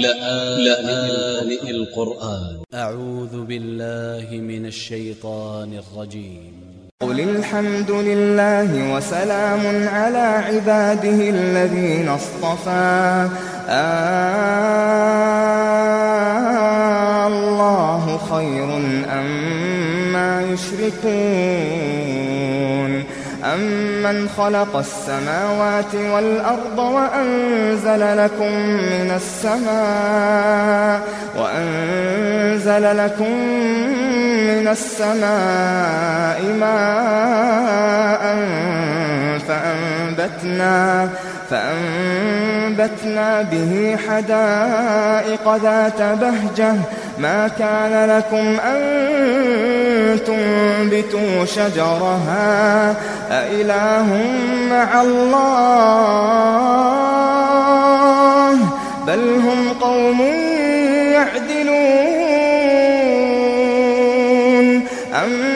لآن القرآن. أ ع و ذ ب ا ل ل ه من ا ل ش ي ط ا ن ا ل ج ي م قل الحمد لله وسلام على عباده الذين اصطفى. آه الله خير أما أم يشركون. أمن خلق السماوات والأرض وأنزل لكم من السماء وأنزل لكم من السماء ماء فأنبتنا فأنبتنا به حدائق ذات بهجة. ما كان لكم أن تنبتوا شجرها أإله مع الله بل هم قوم يعدلون أمن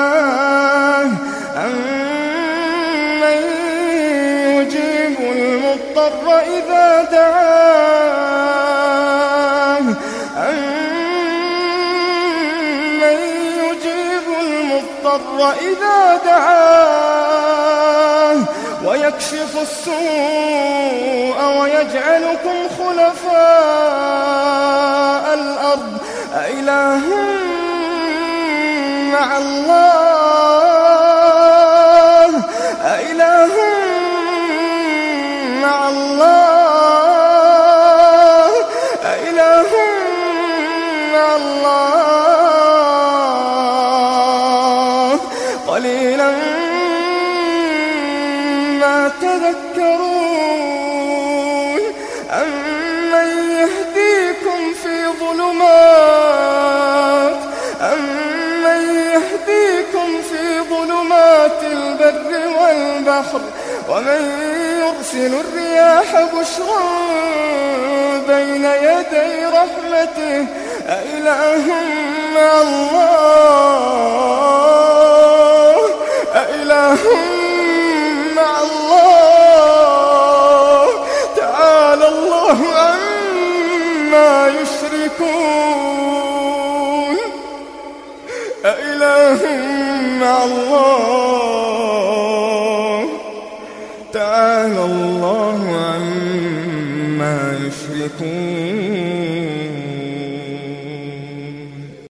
المضطر إذا دعاه أمن يجيب المضطر إذا دعاه ويكشف السوء ويجعلكم خلفاء الأرض أإله مع الله. مع الله. أإله مع الله. قليلا ما تذكرون. يهديكم في ظلمات البر والبحر ومن يرسل الرياح بشرا بين يدي رحمته أإله مع الله؟ أإله مع الله؟ تعالى الله عما يشركون. أإله مع الله. تعالى الله عما يشركون.